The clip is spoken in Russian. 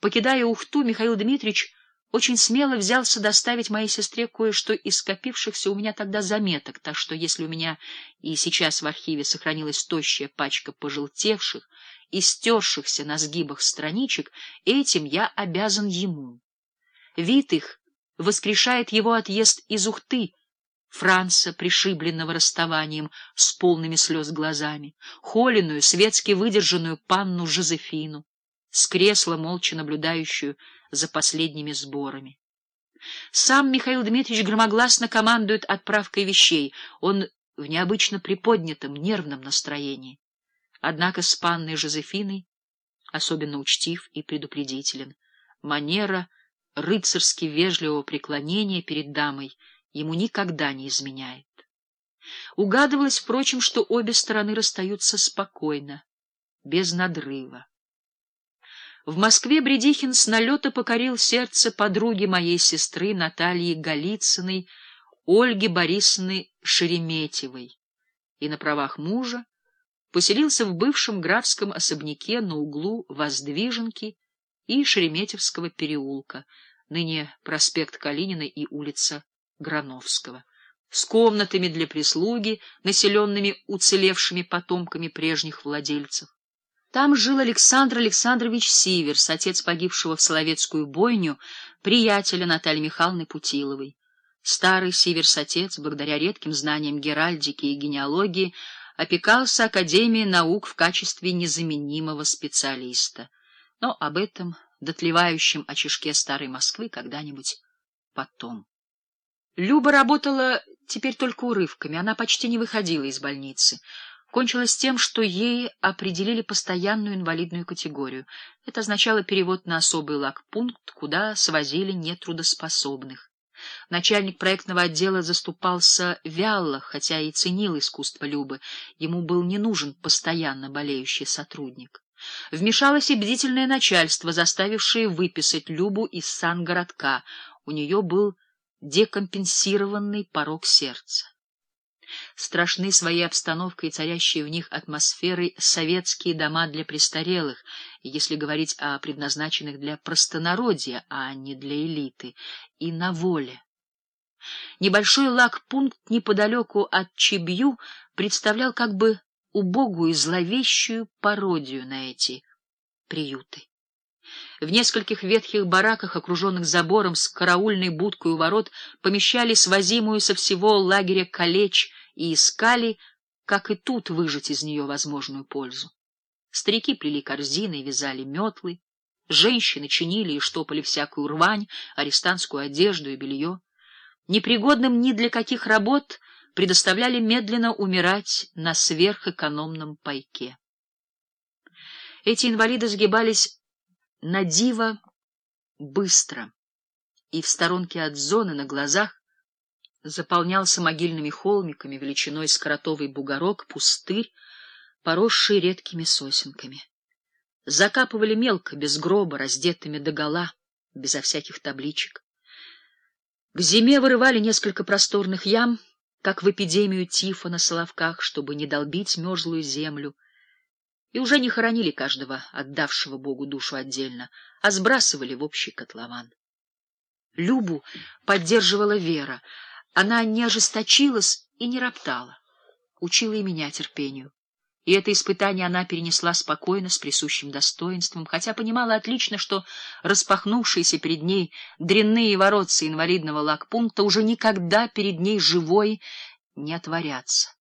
Покидая Ухту, Михаил Дмитриевич очень смело взялся доставить моей сестре кое-что из скопившихся у меня тогда заметок, так что если у меня и сейчас в архиве сохранилась тощая пачка пожелтевших и стершихся на сгибах страничек, этим я обязан ему. Вид их воскрешает его отъезд из Ухты, Франца, пришибленного расставанием, с полными слез глазами, холеную, светски выдержанную панну Жозефину, с кресла, молча наблюдающую за последними сборами. Сам Михаил Дмитриевич громогласно командует отправкой вещей, он в необычно приподнятом, нервном настроении. Однако с панной Жозефиной особенно учтив и предупредителен. Манера рыцарски вежливого преклонения перед дамой — ему никогда не изменяет. Угадывалось, впрочем, что обе стороны расстаются спокойно, без надрыва. В Москве Бредихин с налета покорил сердце подруги моей сестры Натальи Голицыной, Ольги Борисовны Шереметьевой, и на правах мужа поселился в бывшем графском особняке на углу Воздвиженки и Шереметьевского переулка, ныне проспект Калинина и улица Грановского, с комнатами для прислуги, населенными уцелевшими потомками прежних владельцев. Там жил Александр Александрович Сиверс, отец погибшего в Соловецкую бойню, приятеля Натальи Михайловны Путиловой. Старый Сиверс-отец, благодаря редким знаниям геральдики и генеалогии, опекался Академией наук в качестве незаменимого специалиста. Но об этом, дотлевающем очишке старой Москвы, когда-нибудь потом. Люба работала теперь только урывками, она почти не выходила из больницы. Кончилось тем, что ей определили постоянную инвалидную категорию. Это означало перевод на особый лагпункт, куда свозили нетрудоспособных. Начальник проектного отдела заступался вяло, хотя и ценил искусство Любы. Ему был не нужен постоянно болеющий сотрудник. Вмешалось и бдительное начальство, заставившее выписать Любу из сангородка. У нее был декомпенсированный порог сердца. Страшны своей обстановкой и царящей в них атмосферой советские дома для престарелых, если говорить о предназначенных для простонародья, а не для элиты, и на воле. Небольшой лагпункт неподалеку от Чебью представлял как бы убогую зловещую пародию на эти приюты. В нескольких ветхих бараках, окруженных забором с караульной будкой у ворот, помещали свозимую со всего лагеря калеч и искали, как и тут, выжать из нее возможную пользу. Старики плели корзины и вязали метлы, женщины чинили и штопали всякую рвань, арестантскую одежду и белье. Непригодным ни для каких работ предоставляли медленно умирать на сверхэкономном пайке. Эти инвалиды сгибались на диво быстро, и в сторонке от зоны на глазах заполнялся могильными холмиками величиной с кротовый бугорок пустырь, поросший редкими сосенками. Закапывали мелко, без гроба, раздетыми догола, безо всяких табличек. К зиме вырывали несколько просторных ям, как в эпидемию тифа на Соловках, чтобы не долбить мерзлую землю, и уже не хоронили каждого, отдавшего Богу душу отдельно, а сбрасывали в общий котлован. Любу поддерживала Вера. Она не ожесточилась и не роптала, учила и меня терпению. И это испытание она перенесла спокойно, с присущим достоинством, хотя понимала отлично, что распахнувшиеся перед ней дрянные воротцы инвалидного лагпункта уже никогда перед ней живой не отворятся.